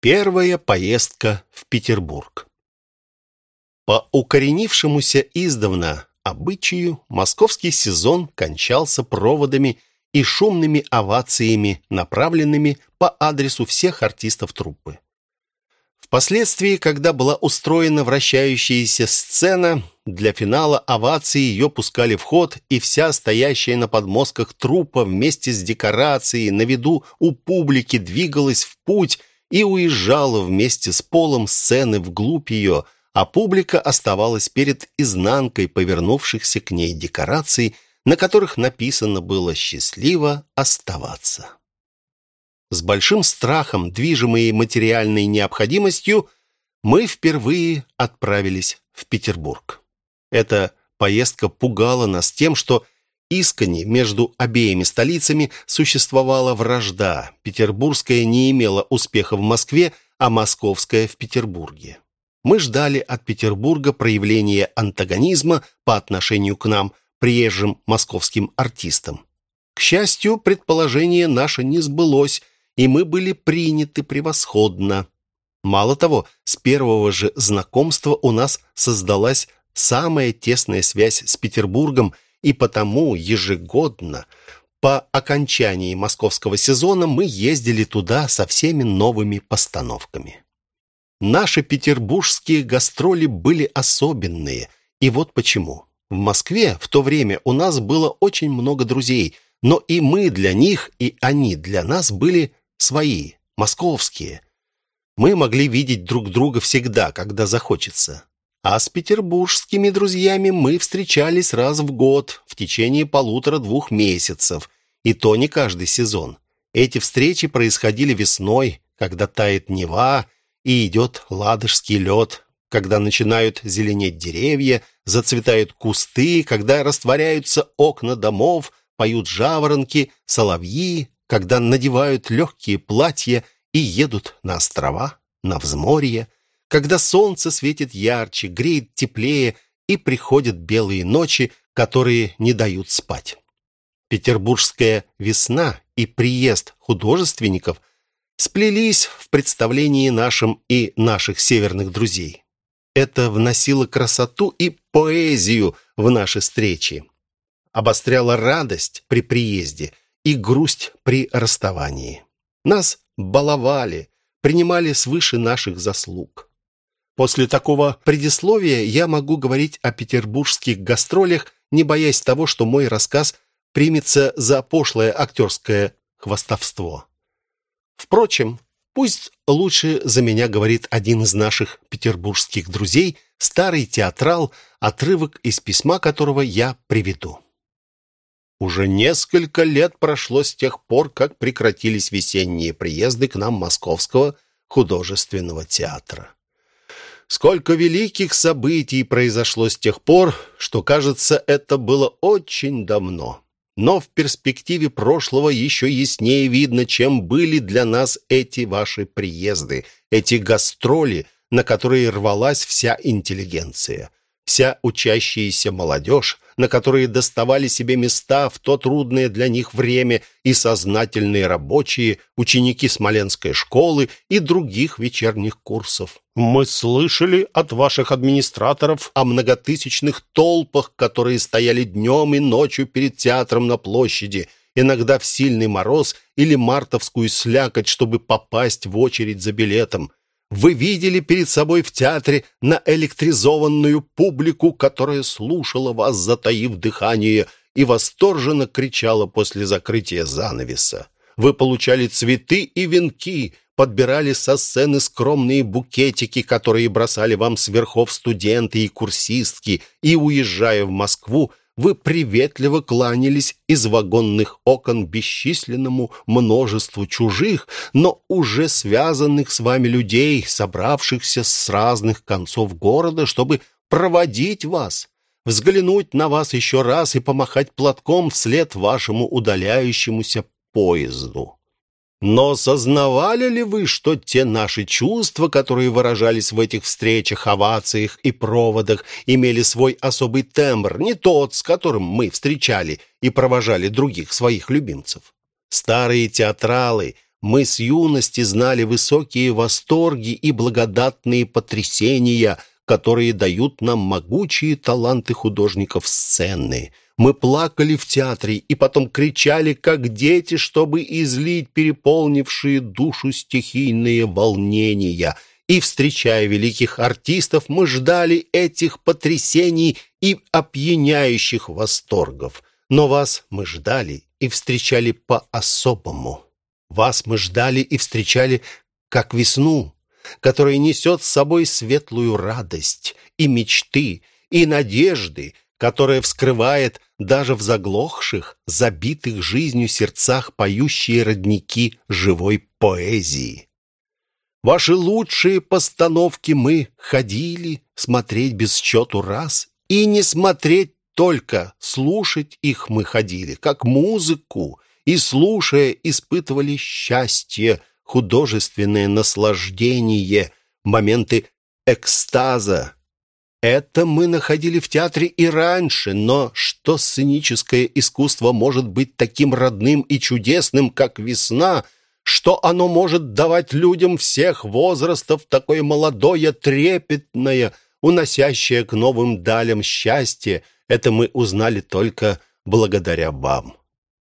Первая поездка в Петербург. По укоренившемуся издавна обычаю московский сезон кончался проводами и шумными овациями, направленными по адресу всех артистов труппы. Впоследствии, когда была устроена вращающаяся сцена, для финала овации ее пускали в ход, и вся стоящая на подмостках труппа вместе с декорацией на виду у публики двигалась в путь и уезжала вместе с полом сцены вглубь ее, а публика оставалась перед изнанкой повернувшихся к ней декораций, на которых написано было «Счастливо оставаться». С большим страхом, движимые материальной необходимостью, мы впервые отправились в Петербург. Эта поездка пугала нас тем, что искренне между обеими столицами существовала вражда. Петербургская не имела успеха в Москве, а московская в Петербурге. Мы ждали от Петербурга проявления антагонизма по отношению к нам, приезжим московским артистам. К счастью, предположение наше не сбылось, и мы были приняты превосходно. Мало того, с первого же знакомства у нас создалась самая тесная связь с Петербургом – и потому ежегодно по окончании московского сезона мы ездили туда со всеми новыми постановками. Наши петербургские гастроли были особенные, и вот почему. В Москве в то время у нас было очень много друзей, но и мы для них, и они для нас были свои, московские. Мы могли видеть друг друга всегда, когда захочется. А с петербургскими друзьями мы встречались раз в год в течение полутора-двух месяцев, и то не каждый сезон. Эти встречи происходили весной, когда тает Нева и идет ладожский лед, когда начинают зеленеть деревья, зацветают кусты, когда растворяются окна домов, поют жаворонки, соловьи, когда надевают легкие платья и едут на острова, на взморье, когда солнце светит ярче, греет теплее и приходят белые ночи, которые не дают спать. Петербургская весна и приезд художественников сплелись в представлении нашем и наших северных друзей. Это вносило красоту и поэзию в наши встречи, обостряло радость при приезде и грусть при расставании. Нас баловали, принимали свыше наших заслуг. После такого предисловия я могу говорить о петербургских гастролях, не боясь того, что мой рассказ примется за пошлое актерское хвастовство. Впрочем, пусть лучше за меня говорит один из наших петербургских друзей, старый театрал, отрывок из письма которого я приведу. Уже несколько лет прошло с тех пор, как прекратились весенние приезды к нам Московского художественного театра. Сколько великих событий произошло с тех пор, что, кажется, это было очень давно. Но в перспективе прошлого еще яснее видно, чем были для нас эти ваши приезды, эти гастроли, на которые рвалась вся интеллигенция, вся учащаяся молодежь, на которые доставали себе места в то трудное для них время и сознательные рабочие, ученики Смоленской школы и других вечерних курсов. Мы слышали от ваших администраторов о многотысячных толпах, которые стояли днем и ночью перед театром на площади, иногда в сильный мороз или мартовскую слякоть, чтобы попасть в очередь за билетом. Вы видели перед собой в театре наэлектризованную публику, которая слушала вас, затаив дыхание, и восторженно кричала после закрытия занавеса. Вы получали цветы и венки, подбирали со сцены скромные букетики, которые бросали вам с верхов студенты и курсистки, и, уезжая в Москву, вы приветливо кланялись из вагонных окон бесчисленному множеству чужих, но уже связанных с вами людей, собравшихся с разных концов города, чтобы проводить вас, взглянуть на вас еще раз и помахать платком вслед вашему удаляющемуся поезду. Но сознавали ли вы, что те наши чувства, которые выражались в этих встречах, овациях и проводах, имели свой особый тембр, не тот, с которым мы встречали и провожали других своих любимцев? Старые театралы, Мы с юности знали высокие восторги и благодатные потрясения, которые дают нам могучие таланты художников сцены. Мы плакали в театре и потом кричали, как дети, чтобы излить переполнившие душу стихийные волнения. И, встречая великих артистов, мы ждали этих потрясений и опьяняющих восторгов. Но вас мы ждали и встречали по-особому. Вас мы ждали и встречали как весну, которая несет с собой светлую радость и мечты, и надежды, которая вскрывает даже в заглохших, забитых жизнью сердцах поющие родники живой поэзии. Ваши лучшие постановки мы ходили смотреть без счету раз, и не смотреть только, слушать их мы ходили, как музыку, и, слушая, испытывали счастье, художественное наслаждение, моменты экстаза. Это мы находили в театре и раньше, но что сценическое искусство может быть таким родным и чудесным, как весна, что оно может давать людям всех возрастов такое молодое, трепетное, уносящее к новым далям счастье, это мы узнали только благодаря вам.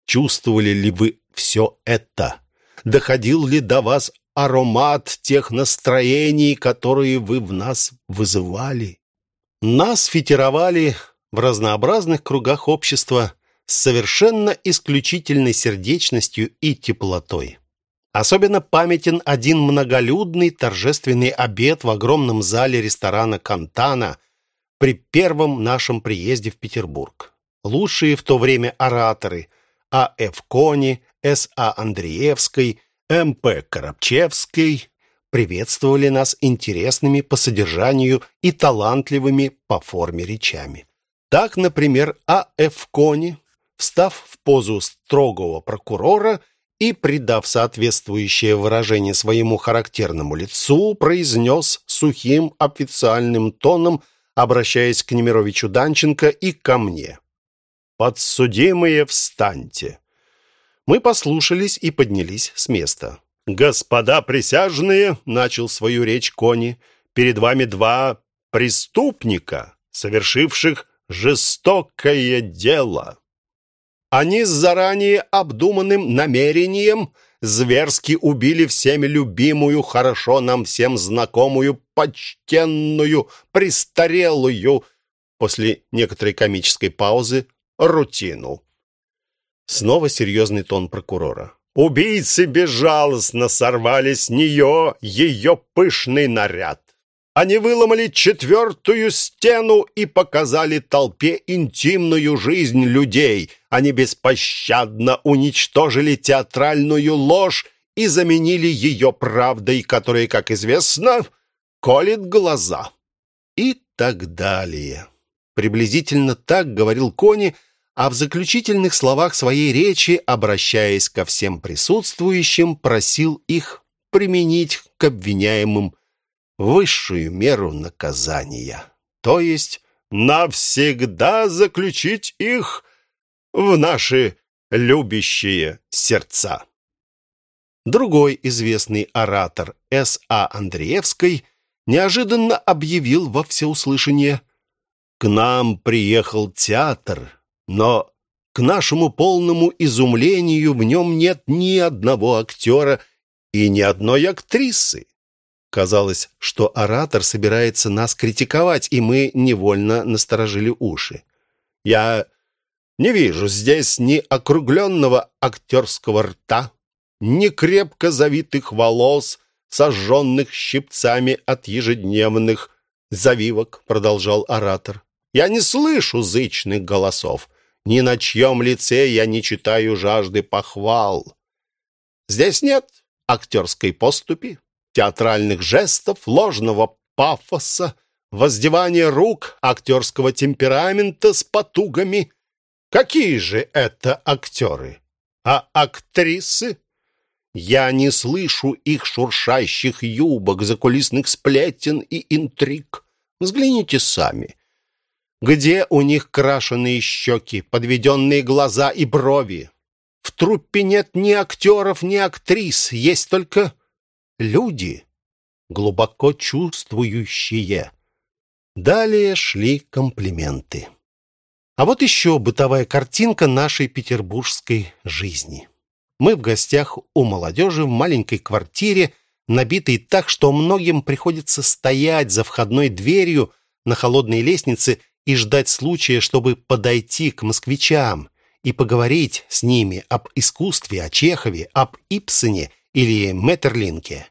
Чувствовали ли вы все это? Доходил ли до вас аромат тех настроений, которые вы в нас вызывали? Нас фитировали в разнообразных кругах общества с совершенно исключительной сердечностью и теплотой. Особенно памятен один многолюдный торжественный обед в огромном зале ресторана «Кантана» при первом нашем приезде в Петербург. Лучшие в то время ораторы – а.Ф. Кони, С.А. Андреевский, М.П. Карабчевский приветствовали нас интересными по содержанию и талантливыми по форме речами. Так, например, А.Ф. Кони, встав в позу строгого прокурора и, придав соответствующее выражение своему характерному лицу, произнес сухим официальным тоном, обращаясь к Немировичу Данченко и ко мне. «Подсудимые, встаньте!» Мы послушались и поднялись с места. «Господа присяжные!» — начал свою речь Кони. «Перед вами два преступника, совершивших жестокое дело. Они с заранее обдуманным намерением зверски убили всеми любимую, хорошо нам всем знакомую, почтенную, престарелую, после некоторой комической паузы, рутину. Снова серьезный тон прокурора. Убийцы безжалостно сорвали с нее ее пышный наряд. Они выломали четвертую стену и показали толпе интимную жизнь людей. Они беспощадно уничтожили театральную ложь и заменили ее правдой, которая, как известно, колет глаза. И так далее. Приблизительно так говорил Кони, а в заключительных словах своей речи, обращаясь ко всем присутствующим, просил их применить к обвиняемым высшую меру наказания, то есть навсегда заключить их в наши любящие сердца. Другой известный оратор С.А. Андреевской неожиданно объявил во всеуслышание – к нам приехал театр, но к нашему полному изумлению в нем нет ни одного актера и ни одной актрисы. Казалось, что оратор собирается нас критиковать, и мы невольно насторожили уши. Я не вижу здесь ни округленного актерского рта, ни крепко завитых волос, сожженных щипцами от ежедневных завивок, продолжал оратор. Я не слышу зычных голосов. Ни на чьем лице я не читаю жажды похвал. Здесь нет актерской поступи, театральных жестов, ложного пафоса, воздевания рук, актерского темперамента с потугами. Какие же это актеры? А актрисы? Я не слышу их шуршащих юбок, закулисных сплетен и интриг. Взгляните сами. Где у них крашеные щеки, подведенные глаза и брови? В труппе нет ни актеров, ни актрис, есть только люди, глубоко чувствующие. Далее шли комплименты. А вот еще бытовая картинка нашей петербургской жизни. Мы в гостях у молодежи в маленькой квартире, набитой так, что многим приходится стоять за входной дверью на холодной лестнице и ждать случая, чтобы подойти к москвичам и поговорить с ними об искусстве, о Чехове, об Ипсене или Меттерлинке.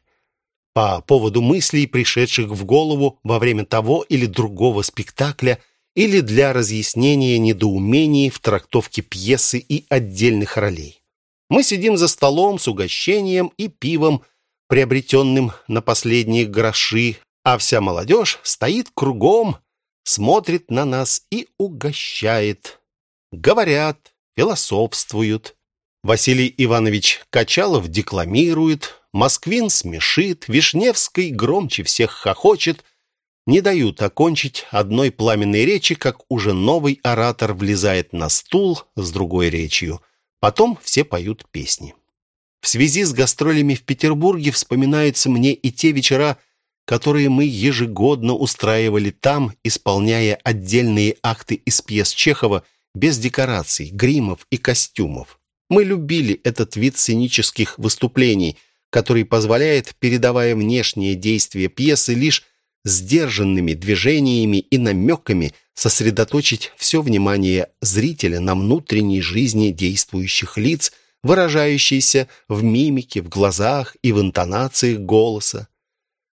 По поводу мыслей, пришедших в голову во время того или другого спектакля, или для разъяснения недоумений в трактовке пьесы и отдельных ролей. Мы сидим за столом с угощением и пивом, приобретенным на последние гроши, а вся молодежь стоит кругом, смотрит на нас и угощает. Говорят, философствуют. Василий Иванович Качалов декламирует, Москвин смешит, Вишневский громче всех хохочет. Не дают окончить одной пламенной речи, как уже новый оратор влезает на стул с другой речью. Потом все поют песни. В связи с гастролями в Петербурге вспоминаются мне и те вечера, которые мы ежегодно устраивали там, исполняя отдельные акты из пьес Чехова без декораций, гримов и костюмов. Мы любили этот вид сценических выступлений, который позволяет, передавая внешние действия пьесы лишь сдержанными движениями и намеками, сосредоточить все внимание зрителя на внутренней жизни действующих лиц, выражающейся в мимике, в глазах и в интонациях голоса.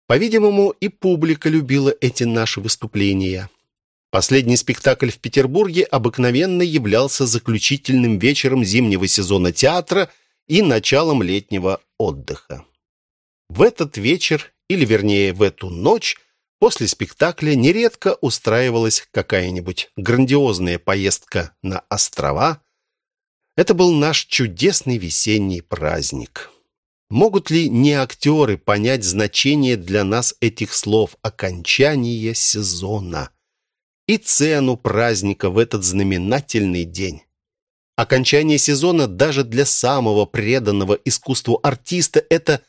По-видимому, и публика любила эти наши выступления. Последний спектакль в Петербурге обыкновенно являлся заключительным вечером зимнего сезона театра и началом летнего отдыха. В этот вечер, или вернее в эту ночь, после спектакля нередко устраивалась какая-нибудь грандиозная поездка на острова. Это был наш чудесный весенний праздник. Могут ли не актеры понять значение для нас этих слов «окончание сезона» и цену праздника в этот знаменательный день? Окончание сезона даже для самого преданного искусству артиста – это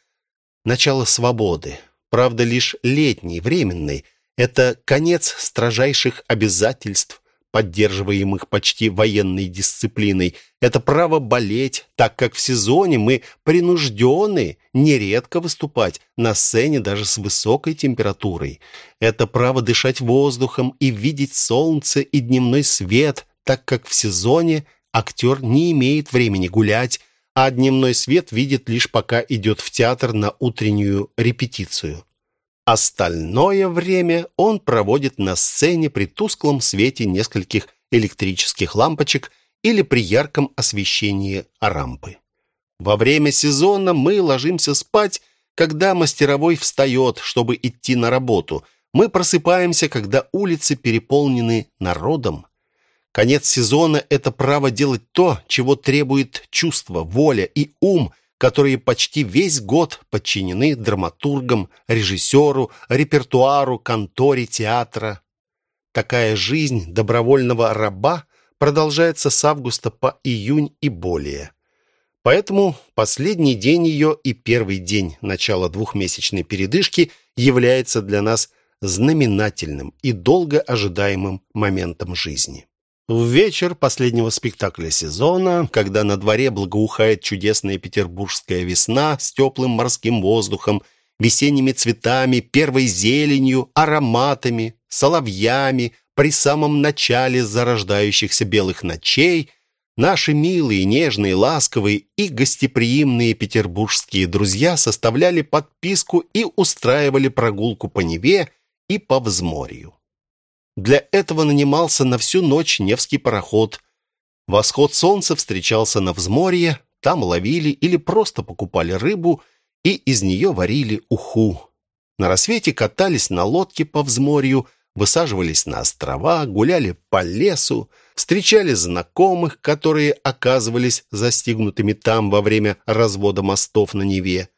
начало свободы. Правда, лишь летний, временный. Это конец строжайших обязательств, поддерживаемых почти военной дисциплиной. Это право болеть, так как в сезоне мы принуждены нередко выступать на сцене даже с высокой температурой. Это право дышать воздухом и видеть солнце и дневной свет, так как в сезоне актер не имеет времени гулять, а дневной свет видит лишь пока идет в театр на утреннюю репетицию. Остальное время он проводит на сцене при тусклом свете нескольких электрических лампочек или при ярком освещении рампы. Во время сезона мы ложимся спать, когда мастеровой встает, чтобы идти на работу. Мы просыпаемся, когда улицы переполнены народом. Конец сезона – это право делать то, чего требует чувство, воля и ум – которые почти весь год подчинены драматургам, режиссеру, репертуару, конторе театра. Такая жизнь добровольного раба продолжается с августа по июнь и более. Поэтому последний день ее и первый день начала двухмесячной передышки является для нас знаменательным и долго ожидаемым моментом жизни. В вечер последнего спектакля сезона, когда на дворе благоухает чудесная петербургская весна с теплым морским воздухом, весенними цветами, первой зеленью, ароматами, соловьями, при самом начале зарождающихся белых ночей, наши милые, нежные, ласковые и гостеприимные петербургские друзья составляли подписку и устраивали прогулку по Неве и по взморью. Для этого нанимался на всю ночь Невский пароход. Восход солнца встречался на взморье, там ловили или просто покупали рыбу и из нее варили уху. На рассвете катались на лодке по взморью, высаживались на острова, гуляли по лесу, встречали знакомых, которые оказывались застигнутыми там во время развода мостов на Неве.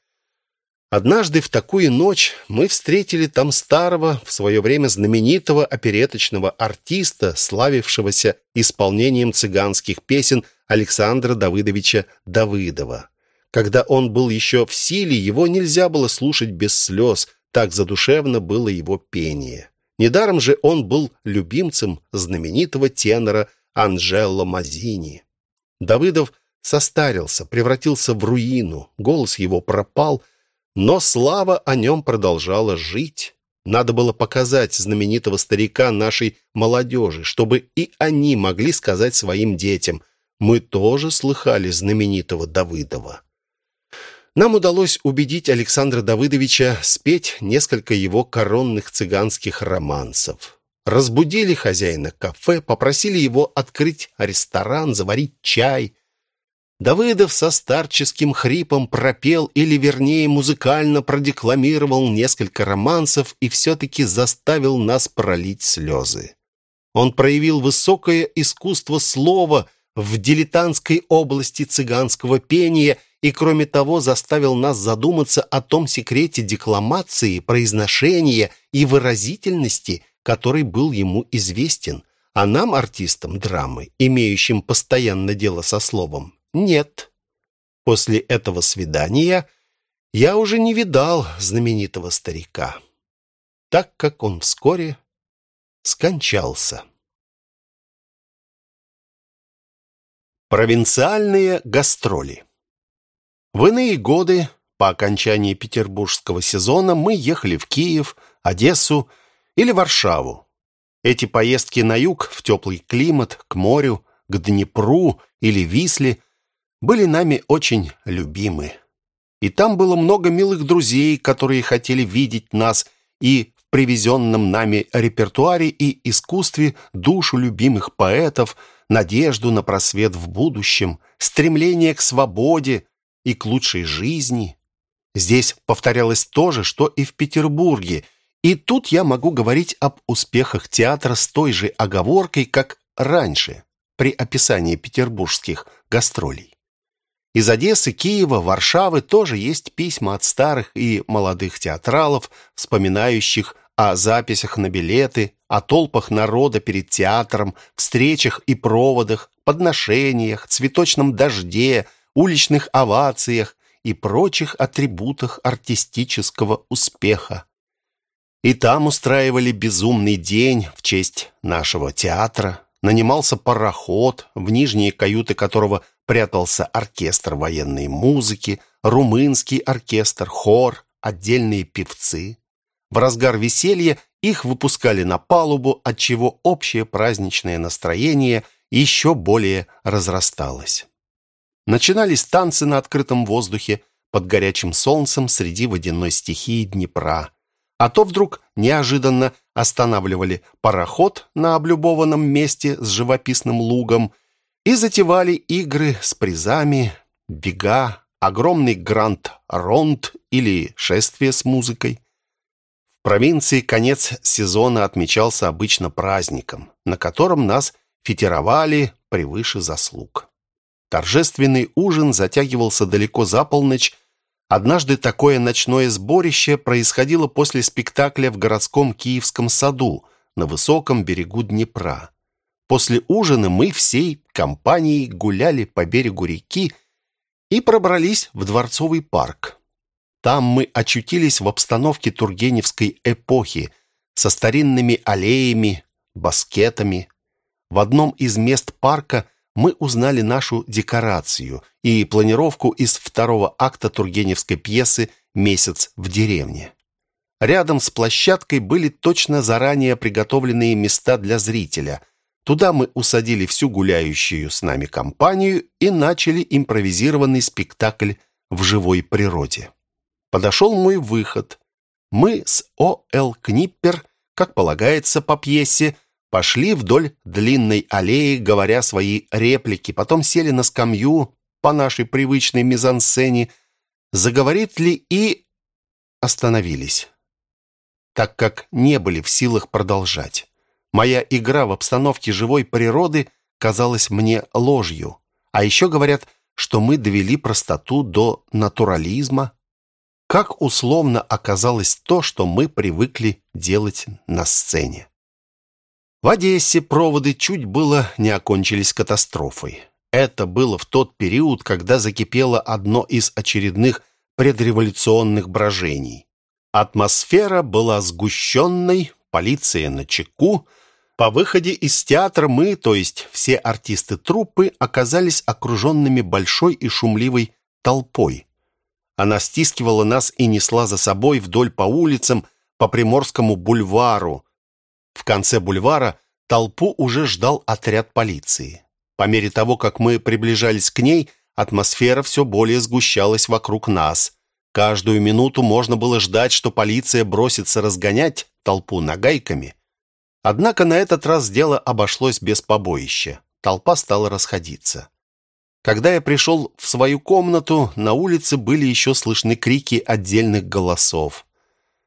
Однажды в такую ночь мы встретили там старого, в свое время знаменитого опереточного артиста, славившегося исполнением цыганских песен Александра Давыдовича Давыдова. Когда он был еще в силе, его нельзя было слушать без слез, так задушевно было его пение. Недаром же он был любимцем знаменитого тенора Анжело Мазини. Давыдов состарился, превратился в руину, голос его пропал – но слава о нем продолжала жить. Надо было показать знаменитого старика нашей молодежи, чтобы и они могли сказать своим детям «Мы тоже слыхали знаменитого Давыдова». Нам удалось убедить Александра Давыдовича спеть несколько его коронных цыганских романсов. Разбудили хозяина кафе, попросили его открыть ресторан, заварить чай. Давыдов со старческим хрипом пропел, или, вернее, музыкально продекламировал несколько романсов и все-таки заставил нас пролить слезы. Он проявил высокое искусство слова в дилетантской области цыганского пения и, кроме того, заставил нас задуматься о том секрете декламации, произношения и выразительности, который был ему известен, а нам, артистам драмы, имеющим постоянно дело со словом, нет. После этого свидания я уже не видал знаменитого старика, так как он вскоре скончался. Провинциальные гастроли В иные годы, по окончании петербургского сезона, мы ехали в Киев, Одессу или Варшаву. Эти поездки на юг, в теплый климат, к морю, к Днепру или Висле – были нами очень любимы. И там было много милых друзей, которые хотели видеть нас и в привезенном нами репертуаре и искусстве душу любимых поэтов, надежду на просвет в будущем, стремление к свободе и к лучшей жизни. Здесь повторялось то же, что и в Петербурге, и тут я могу говорить об успехах театра с той же оговоркой, как раньше, при описании петербургских гастролей. Из Одессы, Киева, Варшавы тоже есть письма от старых и молодых театралов, вспоминающих о записях на билеты, о толпах народа перед театром, встречах и проводах, подношениях, цветочном дожде, уличных овациях и прочих атрибутах артистического успеха. И там устраивали безумный день в честь нашего театра, нанимался пароход, в нижние каюты которого прятался оркестр военной музыки, румынский оркестр, хор, отдельные певцы. В разгар веселья их выпускали на палубу, отчего общее праздничное настроение еще более разрасталось. Начинались танцы на открытом воздухе, под горячим солнцем среди водяной стихии Днепра. А то вдруг неожиданно останавливали пароход на облюбованном месте с живописным лугом и затевали игры с призами, бега, огромный гранд-ронд или шествие с музыкой. В провинции конец сезона отмечался обычно праздником, на котором нас фитировали превыше заслуг. Торжественный ужин затягивался далеко за полночь. Однажды такое ночное сборище происходило после спектакля в городском Киевском саду на высоком берегу Днепра. После ужина мы всей компанией гуляли по берегу реки и пробрались в Дворцовый парк. Там мы очутились в обстановке тургеневской эпохи со старинными аллеями, баскетами. В одном из мест парка мы узнали нашу декорацию и планировку из второго акта тургеневской пьесы «Месяц в деревне». Рядом с площадкой были точно заранее приготовленные места для зрителя, Туда мы усадили всю гуляющую с нами компанию и начали импровизированный спектакль в живой природе. Подошел мой выход. Мы с О.Л. Книппер, как полагается по пьесе, пошли вдоль длинной аллеи, говоря свои реплики, потом сели на скамью по нашей привычной мизансцене, заговорит ли и остановились, так как не были в силах продолжать. Моя игра в обстановке живой природы казалась мне ложью. А еще говорят, что мы довели простоту до натурализма. как условно оказалось то, что мы привыкли делать на сцене. В Одессе проводы чуть было не окончились катастрофой. Это было в тот период, когда закипело одно из очередных предреволюционных брожений. Атмосфера была сгущенной, полиция на чеку. По выходе из театра мы, то есть все артисты труппы, оказались окруженными большой и шумливой толпой. Она стискивала нас и несла за собой вдоль по улицам, по Приморскому бульвару. В конце бульвара толпу уже ждал отряд полиции. По мере того, как мы приближались к ней, атмосфера все более сгущалась вокруг нас. Каждую минуту можно было ждать, что полиция бросится разгонять толпу нагайками. Однако на этот раз дело обошлось без побоища. Толпа стала расходиться. Когда я пришел в свою комнату, на улице были еще слышны крики отдельных голосов.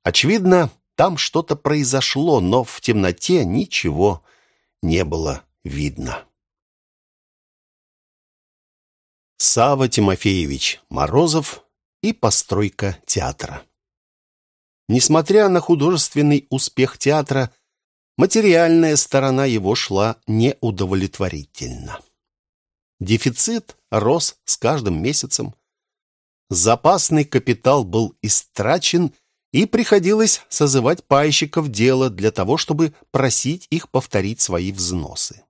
Очевидно, там что-то произошло, но в темноте ничего не было видно. Сава Тимофеевич Морозов и постройка театра. Несмотря на художественный успех театра, материальная сторона его шла неудовлетворительно. Дефицит рос с каждым месяцем. Запасный капитал был истрачен, и приходилось созывать пайщиков дела для того, чтобы просить их повторить свои взносы.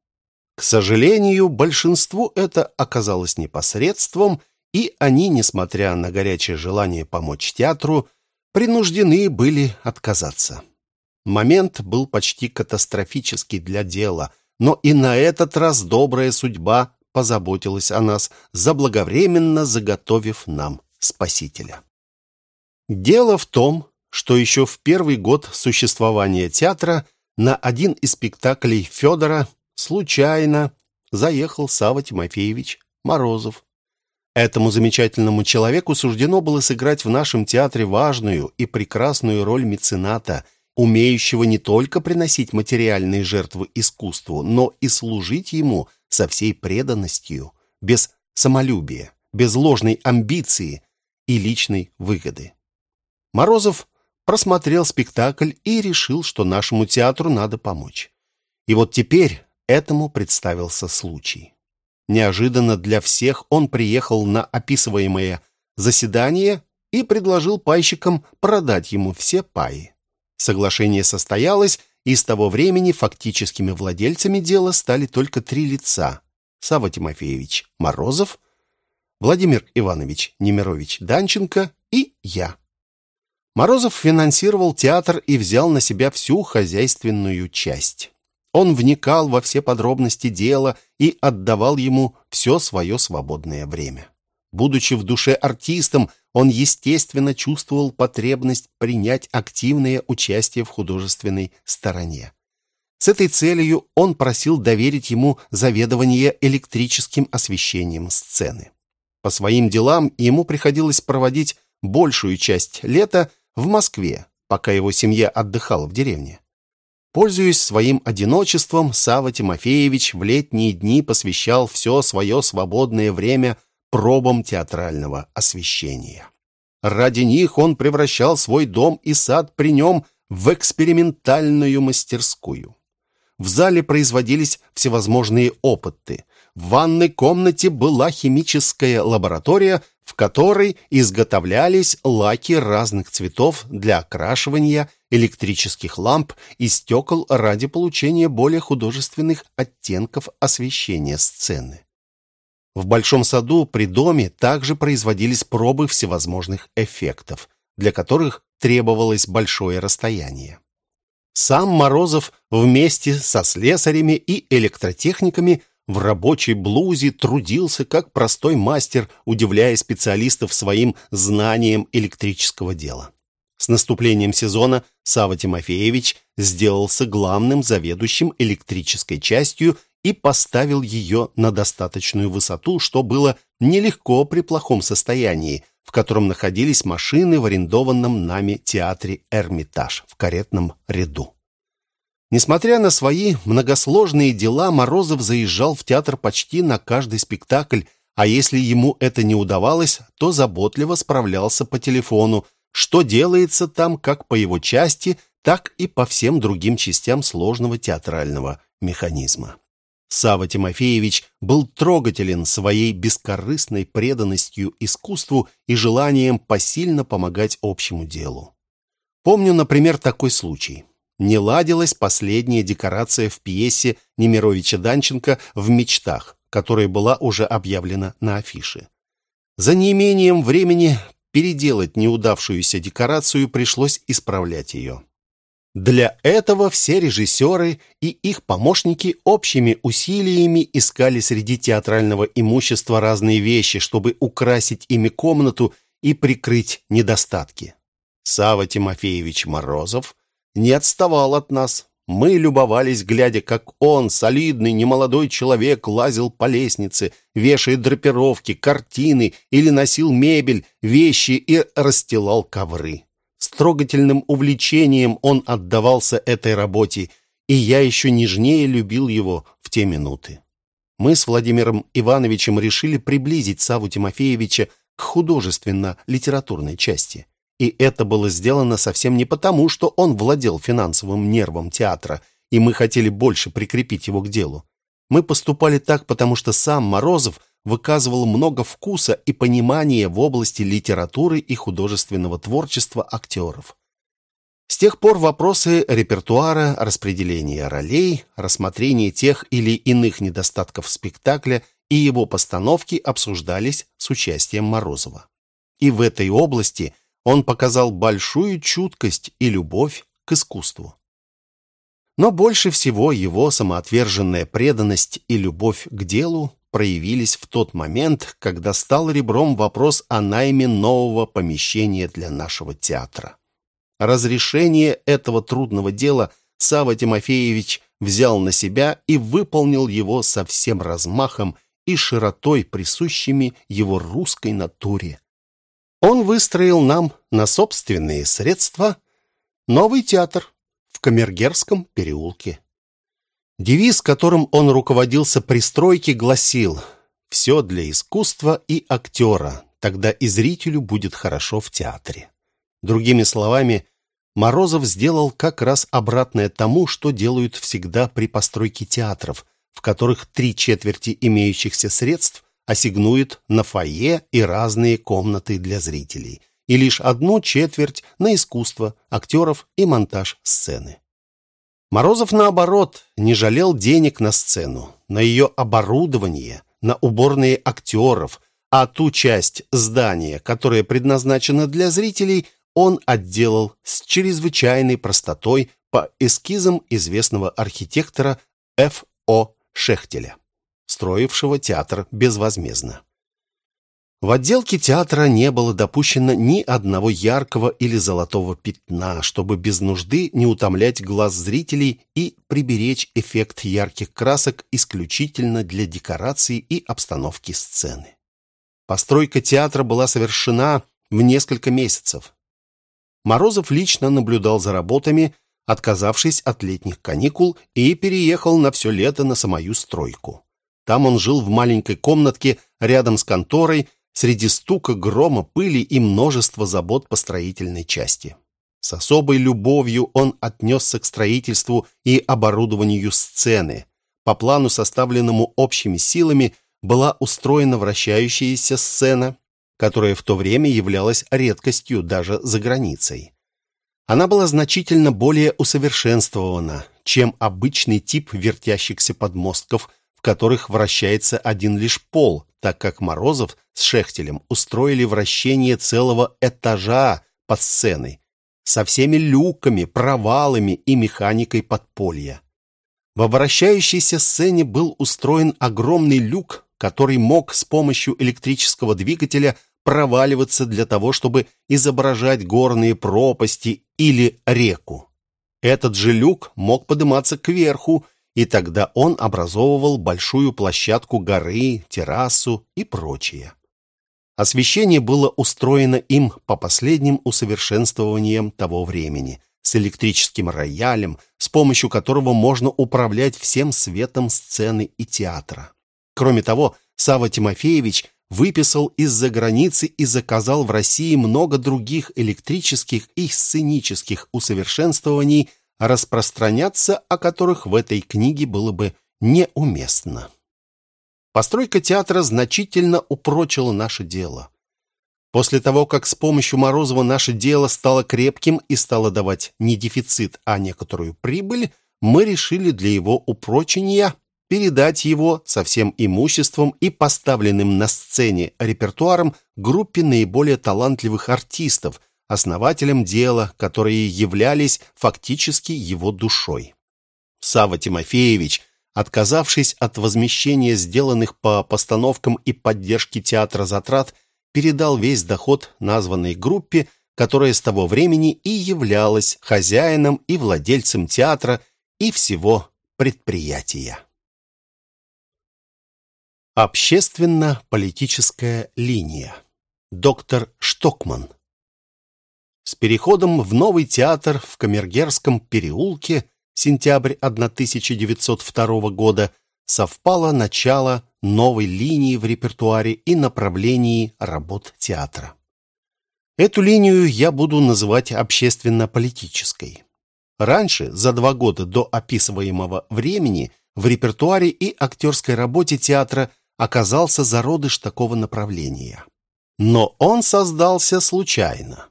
К сожалению, большинству это оказалось непосредством, и они, несмотря на горячее желание помочь театру, принуждены были отказаться. Момент был почти катастрофический для дела, но и на этот раз добрая судьба позаботилась о нас, заблаговременно заготовив нам спасителя. Дело в том, что еще в первый год существования театра на один из спектаклей Федора случайно заехал Сава Тимофеевич Морозов. Этому замечательному человеку суждено было сыграть в нашем театре важную и прекрасную роль мецената, умеющего не только приносить материальные жертвы искусству, но и служить ему – со всей преданностью, без самолюбия, без ложной амбиции и личной выгоды. Морозов просмотрел спектакль и решил, что нашему театру надо помочь. И вот теперь этому представился случай. Неожиданно для всех он приехал на описываемое заседание и предложил пайщикам продать ему все паи. Соглашение состоялось, и с того времени фактическими владельцами дела стали только три лица. Сава Тимофеевич Морозов, Владимир Иванович Немирович Данченко и я. Морозов финансировал театр и взял на себя всю хозяйственную часть. Он вникал во все подробности дела и отдавал ему все свое свободное время. Будучи в душе артистом, он, естественно, чувствовал потребность принять активное участие в художественной стороне. С этой целью он просил доверить ему заведование электрическим освещением сцены. По своим делам ему приходилось проводить большую часть лета в Москве, пока его семья отдыхала в деревне. Пользуясь своим одиночеством, Сава Тимофеевич в летние дни посвящал все свое свободное время – пробам театрального освещения. Ради них он превращал свой дом и сад при нем в экспериментальную мастерскую. В зале производились всевозможные опыты. В ванной комнате была химическая лаборатория, в которой изготовлялись лаки разных цветов для окрашивания электрических ламп и стекол ради получения более художественных оттенков освещения сцены. В большом саду при доме также производились пробы всевозможных эффектов, для которых требовалось большое расстояние. Сам Морозов вместе со слесарями и электротехниками в рабочей блузе трудился как простой мастер, удивляя специалистов своим знанием электрического дела. С наступлением сезона Сава Тимофеевич сделался главным заведующим электрической частью и поставил ее на достаточную высоту, что было нелегко при плохом состоянии, в котором находились машины в арендованном нами театре «Эрмитаж» в каретном ряду. Несмотря на свои многосложные дела, Морозов заезжал в театр почти на каждый спектакль, а если ему это не удавалось, то заботливо справлялся по телефону, что делается там как по его части, так и по всем другим частям сложного театрального механизма. Сава Тимофеевич был трогателен своей бескорыстной преданностью искусству и желанием посильно помогать общему делу. Помню, например, такой случай. Не ладилась последняя декорация в пьесе Немировича Данченко «В мечтах», которая была уже объявлена на афише. За неимением времени переделать неудавшуюся декорацию пришлось исправлять ее. Для этого все режиссеры и их помощники общими усилиями искали среди театрального имущества разные вещи, чтобы украсить ими комнату и прикрыть недостатки. Сава Тимофеевич Морозов не отставал от нас. Мы любовались, глядя, как он, солидный, немолодой человек, лазил по лестнице, вешая драпировки, картины или носил мебель, вещи и расстилал ковры. Трогательным увлечением он отдавался этой работе, и я еще нежнее любил его в те минуты. Мы с Владимиром Ивановичем решили приблизить Саву Тимофеевича к художественно-литературной части. И это было сделано совсем не потому, что он владел финансовым нервом театра, и мы хотели больше прикрепить его к делу. Мы поступали так, потому что сам Морозов выказывал много вкуса и понимания в области литературы и художественного творчества актеров. С тех пор вопросы репертуара, распределения ролей, рассмотрения тех или иных недостатков спектакля и его постановки обсуждались с участием Морозова. И в этой области он показал большую чуткость и любовь к искусству. Но больше всего его самоотверженная преданность и любовь к делу проявились в тот момент, когда стал ребром вопрос о найме нового помещения для нашего театра. Разрешение этого трудного дела Сава Тимофеевич взял на себя и выполнил его со всем размахом и широтой, присущими его русской натуре. Он выстроил нам на собственные средства новый театр в Камергерском переулке. Девиз, которым он руководился при стройке, гласил «Все для искусства и актера, тогда и зрителю будет хорошо в театре». Другими словами, Морозов сделал как раз обратное тому, что делают всегда при постройке театров, в которых три четверти имеющихся средств ассигнует на фойе и разные комнаты для зрителей, и лишь одну четверть на искусство, актеров и монтаж сцены. Морозов, наоборот, не жалел денег на сцену, на ее оборудование, на уборные актеров, а ту часть здания, которая предназначена для зрителей, он отделал с чрезвычайной простотой по эскизам известного архитектора Ф. О. Шехтеля строившего театр безвозмездно. В отделке театра не было допущено ни одного яркого или золотого пятна, чтобы без нужды не утомлять глаз зрителей и приберечь эффект ярких красок исключительно для декорации и обстановки сцены. Постройка театра была совершена в несколько месяцев. Морозов лично наблюдал за работами, отказавшись от летних каникул и переехал на все лето на самую стройку. Там он жил в маленькой комнатке рядом с конторой, среди стука, грома, пыли и множества забот по строительной части. С особой любовью он отнесся к строительству и оборудованию сцены. По плану, составленному общими силами, была устроена вращающаяся сцена, которая в то время являлась редкостью даже за границей. Она была значительно более усовершенствована, чем обычный тип вертящихся подмостков – в которых вращается один лишь пол, так как Морозов с Шехтелем устроили вращение целого этажа под сценой, со всеми люками, провалами и механикой подполья. В вращающейся сцене был устроен огромный люк, который мог с помощью электрического двигателя проваливаться для того, чтобы изображать горные пропасти или реку. Этот же люк мог подниматься кверху и тогда он образовывал большую площадку горы, террасу и прочее. Освещение было устроено им по последним усовершенствованиям того времени, с электрическим роялем, с помощью которого можно управлять всем светом сцены и театра. Кроме того, Сава Тимофеевич выписал из-за границы и заказал в России много других электрических и сценических усовершенствований, распространяться о которых в этой книге было бы неуместно. Постройка театра значительно упрочила наше дело. После того, как с помощью Морозова наше дело стало крепким и стало давать не дефицит, а некоторую прибыль, мы решили для его упрочения передать его со всем имуществом и поставленным на сцене репертуаром группе наиболее талантливых артистов, основателям дела, которые являлись фактически его душой. Сава Тимофеевич, отказавшись от возмещения сделанных по постановкам и поддержке театра затрат, передал весь доход названной группе, которая с того времени и являлась хозяином и владельцем театра и всего предприятия. Общественно-политическая линия. Доктор Штокман. С переходом в новый театр в Камергерском переулке сентябрь 1902 года совпало начало новой линии в репертуаре и направлении работ театра. Эту линию я буду называть общественно-политической. Раньше, за два года до описываемого времени, в репертуаре и актерской работе театра – оказался зародыш такого направления. Но он создался случайно.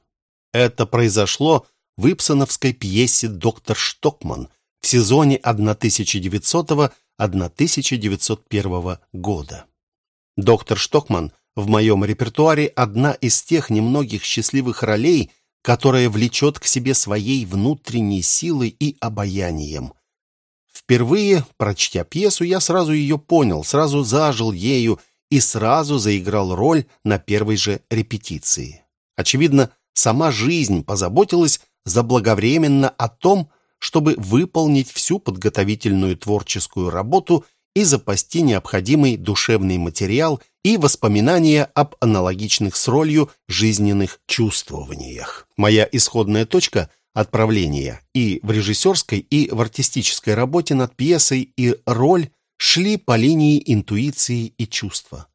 Это произошло в ипсоновской пьесе «Доктор Штокман» в сезоне 1900-1901 года. «Доктор Штокман» в моем репертуаре одна из тех немногих счастливых ролей, которая влечет к себе своей внутренней силой и обаянием – Впервые, прочтя пьесу, я сразу ее понял, сразу зажил ею и сразу заиграл роль на первой же репетиции. Очевидно, сама жизнь позаботилась заблаговременно о том, чтобы выполнить всю подготовительную творческую работу и запасти необходимый душевный материал и воспоминания об аналогичных с ролью жизненных чувствованиях. Моя исходная точка – отправления и в режиссерской, и в артистической работе над пьесой и роль шли по линии интуиции и чувства.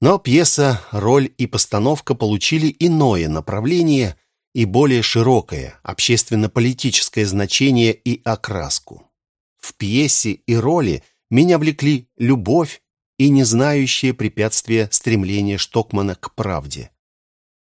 Но пьеса, роль и постановка получили иное направление и более широкое общественно-политическое значение и окраску. В пьесе и роли меня влекли любовь и не знающее препятствия стремление Штокмана к правде.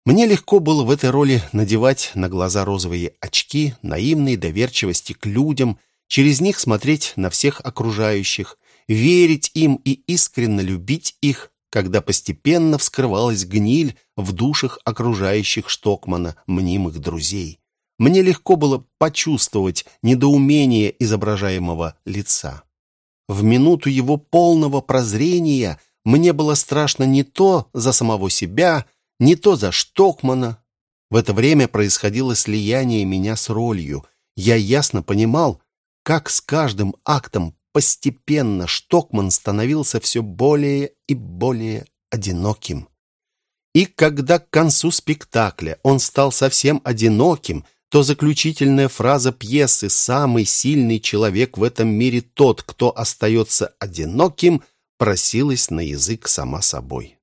Мне легко было в этой роли надевать на глаза розовые очки, наивной доверчивости к людям, через них смотреть на всех окружающих, верить им и искренне любить их, когда постепенно вскрывалась гниль в душах окружающих Штокмана, мнимых друзей. Мне легко было почувствовать недоумение изображаемого лица. В минуту его полного прозрения мне было страшно не то за самого себя, не то за Штокмана. В это время происходило слияние меня с ролью. Я ясно понимал, как с каждым актом постепенно Штокман становился все более и более одиноким. И когда к концу спектакля он стал совсем одиноким, то заключительная фраза пьесы «Самый сильный человек в этом мире тот, кто остается одиноким» просилась на язык сама собой.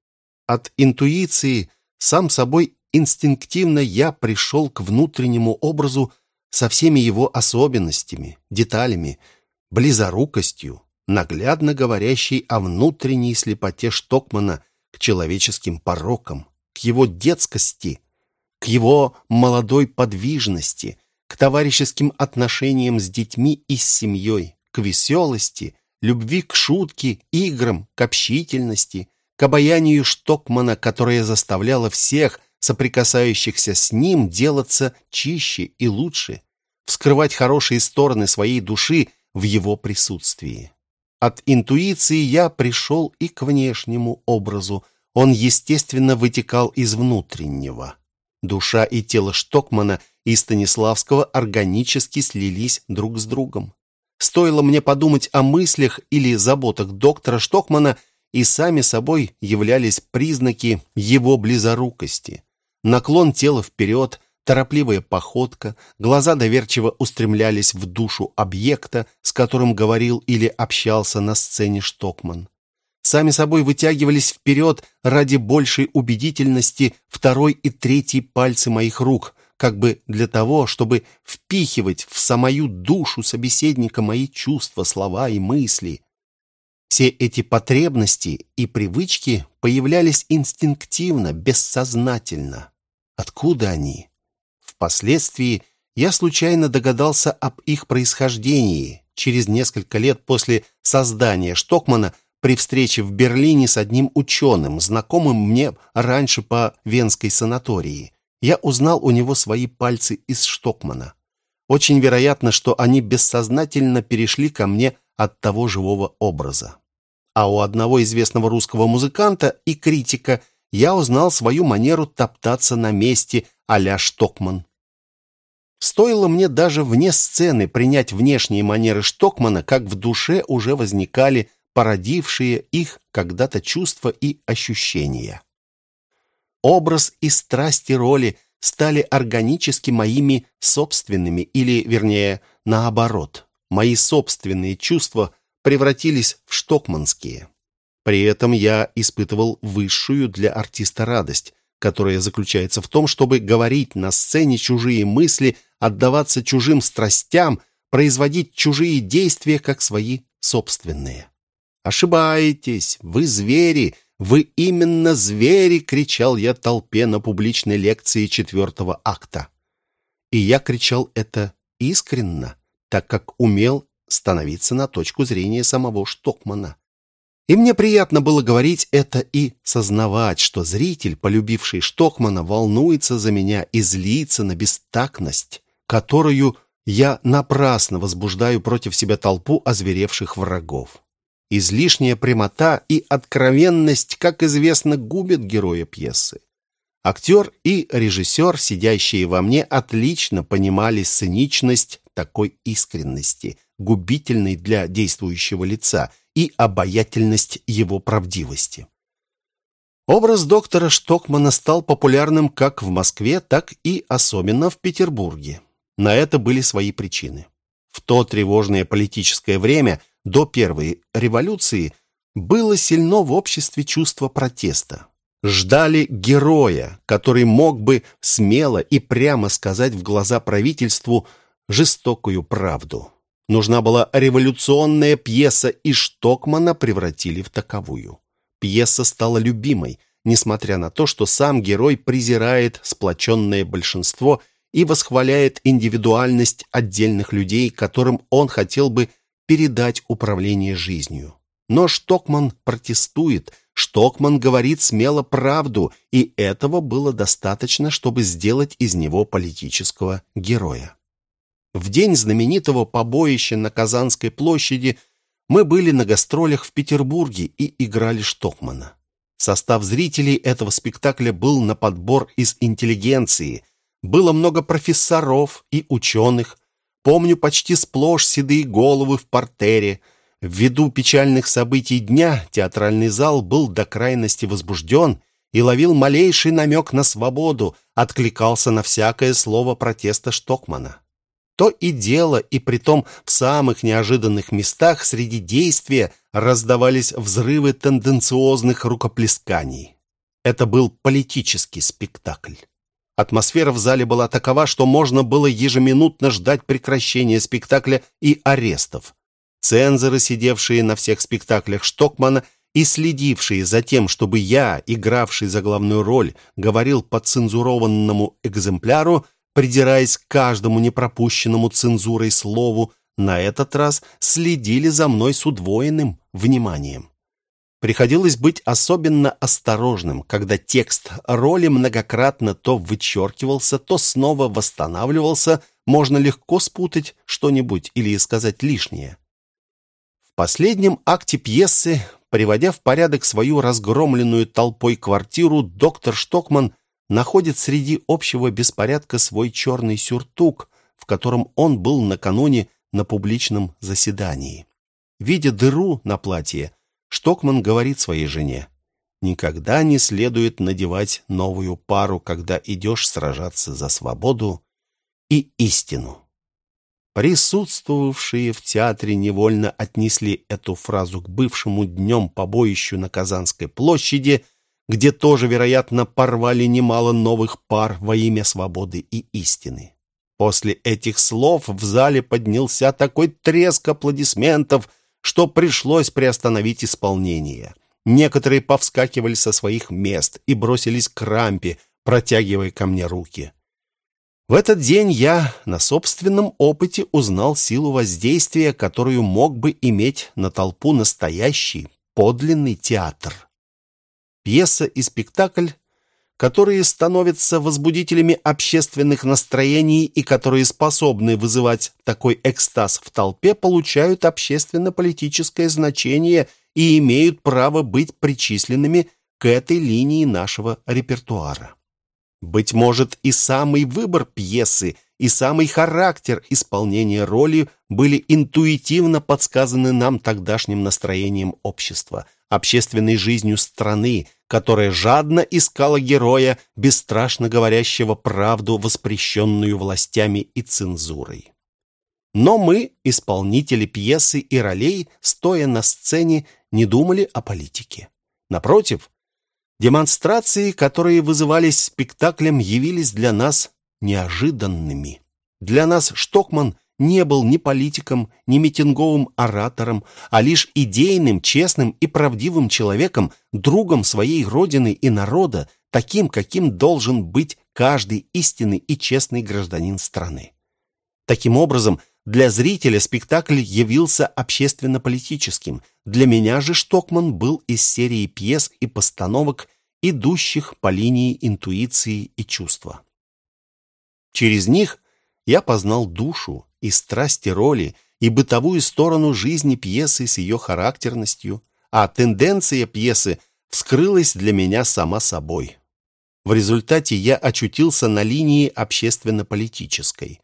От интуиции – сам собой инстинктивно я пришел к внутреннему образу со всеми его особенностями, деталями, близорукостью, наглядно говорящей о внутренней слепоте Штокмана к человеческим порокам, к его детскости, к его молодой подвижности, к товарищеским отношениям с детьми и с семьей, к веселости, любви к шутке, играм, к общительности, к обаянию Штокмана, которое заставляло всех соприкасающихся с ним делаться чище и лучше, вскрывать хорошие стороны своей души в его присутствии. От интуиции я пришел и к внешнему образу. Он, естественно, вытекал из внутреннего. Душа и тело Штокмана и Станиславского органически слились друг с другом. Стоило мне подумать о мыслях или заботах доктора Штокмана – и сами собой являлись признаки его близорукости. Наклон тела вперед, торопливая походка, глаза доверчиво устремлялись в душу объекта, с которым говорил или общался на сцене Штокман. Сами собой вытягивались вперед ради большей убедительности второй и третий пальцы моих рук, как бы для того, чтобы впихивать в самую душу собеседника мои чувства, слова и мысли. Все эти потребности и привычки появлялись инстинктивно, бессознательно. Откуда они? Впоследствии я случайно догадался об их происхождении. Через несколько лет после создания Штокмана при встрече в Берлине с одним ученым, знакомым мне раньше по Венской санатории. Я узнал у него свои пальцы из Штокмана. Очень вероятно, что они бессознательно перешли ко мне от того живого образа. А у одного известного русского музыканта и критика я узнал свою манеру топтаться на месте а-ля Штокман. Стоило мне даже вне сцены принять внешние манеры Штокмана, как в душе уже возникали породившие их когда-то чувства и ощущения. Образ и страсти роли стали органически моими собственными, или, вернее, наоборот, мои собственные чувства превратились в штокманские. При этом я испытывал высшую для артиста радость, которая заключается в том, чтобы говорить на сцене чужие мысли, отдаваться чужим страстям, производить чужие действия как свои собственные. «Ошибаетесь! Вы звери! Вы именно звери!» — кричал я толпе на публичной лекции четвертого акта. И я кричал это искренно, так как умел становиться на точку зрения самого Штокмана. И мне приятно было говорить это и сознавать, что зритель, полюбивший Штокмана, волнуется за меня и злится на бестактность, которую я напрасно возбуждаю против себя толпу озверевших врагов. Излишняя прямота и откровенность, как известно, губят героя пьесы. Актер и режиссер, сидящие во мне, отлично понимали циничность такой искренности, губительной для действующего лица, и обаятельность его правдивости. Образ доктора Штокмана стал популярным как в Москве, так и особенно в Петербурге. На это были свои причины. В то тревожное политическое время – до Первой революции было сильно в обществе чувство протеста. Ждали героя, который мог бы смело и прямо сказать в глаза правительству жестокую правду. Нужна была революционная пьеса, и Штокмана превратили в таковую. Пьеса стала любимой, несмотря на то, что сам герой презирает сплоченное большинство и восхваляет индивидуальность отдельных людей, которым он хотел бы передать управление жизнью. Но Штокман протестует, Штокман говорит смело правду, и этого было достаточно, чтобы сделать из него политического героя. В день знаменитого побоища на Казанской площади мы были на гастролях в Петербурге и играли Штокмана. Состав зрителей этого спектакля был на подбор из интеллигенции. Было много профессоров и ученых, Помню почти сплошь седые головы в портере. Ввиду печальных событий дня театральный зал был до крайности возбужден и ловил малейший намек на свободу, откликался на всякое слово протеста Штокмана. То и дело, и притом в самых неожиданных местах среди действия раздавались взрывы тенденциозных рукоплесканий. Это был политический спектакль. Атмосфера в зале была такова, что можно было ежеминутно ждать прекращения спектакля и арестов. Цензоры, сидевшие на всех спектаклях Штокмана и следившие за тем, чтобы я, игравший за главную роль, говорил по цензурованному экземпляру, придираясь к каждому непропущенному цензурой слову, на этот раз следили за мной с удвоенным вниманием. Приходилось быть особенно осторожным, когда текст роли многократно то вычеркивался, то снова восстанавливался, можно легко спутать что-нибудь или сказать лишнее. В последнем акте пьесы, приводя в порядок свою разгромленную толпой квартиру, доктор Штокман находит среди общего беспорядка свой черный сюртук, в котором он был накануне на публичном заседании. Видя дыру на платье, Штокман говорит своей жене, «Никогда не следует надевать новую пару, когда идешь сражаться за свободу и истину». Присутствовавшие в театре невольно отнесли эту фразу к бывшему днем побоищу на Казанской площади, где тоже, вероятно, порвали немало новых пар во имя свободы и истины. После этих слов в зале поднялся такой треск аплодисментов, что пришлось приостановить исполнение. Некоторые повскакивали со своих мест и бросились к рампе, протягивая ко мне руки. В этот день я на собственном опыте узнал силу воздействия, которую мог бы иметь на толпу настоящий, подлинный театр. Пьеса и спектакль, которые становятся возбудителями общественных настроений и которые способны вызывать такой экстаз в толпе, получают общественно-политическое значение и имеют право быть причисленными к этой линии нашего репертуара. Быть может, и самый выбор пьесы, и самый характер исполнения роли были интуитивно подсказаны нам тогдашним настроением общества, общественной жизнью страны, которая жадно искала героя, бесстрашно говорящего правду, воспрещенную властями и цензурой. Но мы, исполнители пьесы и ролей, стоя на сцене, не думали о политике. Напротив, Демонстрации, которые вызывались спектаклем, явились для нас неожиданными. Для нас Штокман не был ни политиком, ни митинговым оратором, а лишь идейным, честным и правдивым человеком, другом своей родины и народа, таким, каким должен быть каждый истинный и честный гражданин страны. Таким образом, для зрителя спектакль явился общественно-политическим. Для меня же Штокман был из серии пьес и постановок, идущих по линии интуиции и чувства. Через них я познал душу и страсти роли, и бытовую сторону жизни пьесы с ее характерностью, а тенденция пьесы вскрылась для меня сама собой. В результате я очутился на линии общественно-политической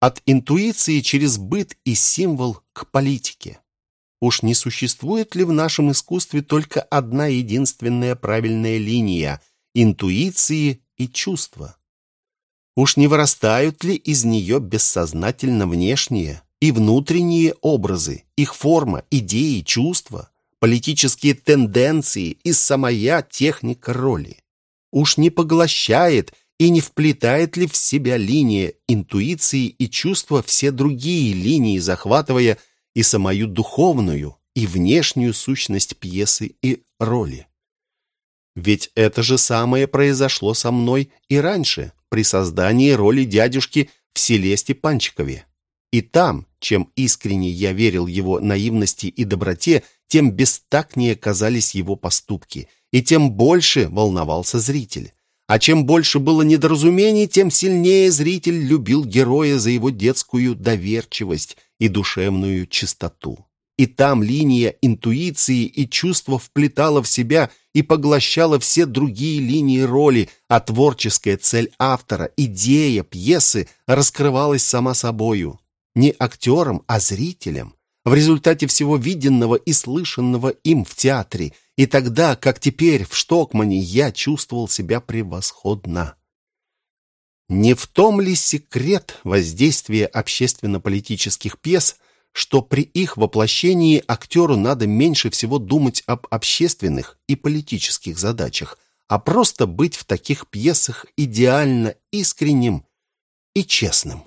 от интуиции через быт и символ к политике. Уж не существует ли в нашем искусстве только одна единственная правильная линия интуиции и чувства? Уж не вырастают ли из нее бессознательно внешние и внутренние образы, их форма, идеи, чувства, политические тенденции и самая техника роли? Уж не поглощает и не вплетает ли в себя линия интуиции и чувства все другие линии, захватывая и самую духовную, и внешнюю сущность пьесы и роли? Ведь это же самое произошло со мной и раньше, при создании роли дядюшки в селе Степанчикове. И там, чем искренне я верил его наивности и доброте, тем бестактнее казались его поступки, и тем больше волновался зритель. А чем больше было недоразумений, тем сильнее зритель любил героя за его детскую доверчивость и душевную чистоту. И там линия интуиции и чувства вплетала в себя и поглощала все другие линии роли, а творческая цель автора, идея пьесы раскрывалась сама собою. Не актером, а зрителем. В результате всего виденного и слышанного им в театре – и тогда, как теперь в Штокмане, я чувствовал себя превосходно. Не в том ли секрет воздействия общественно-политических пьес, что при их воплощении актеру надо меньше всего думать об общественных и политических задачах, а просто быть в таких пьесах идеально искренним и честным?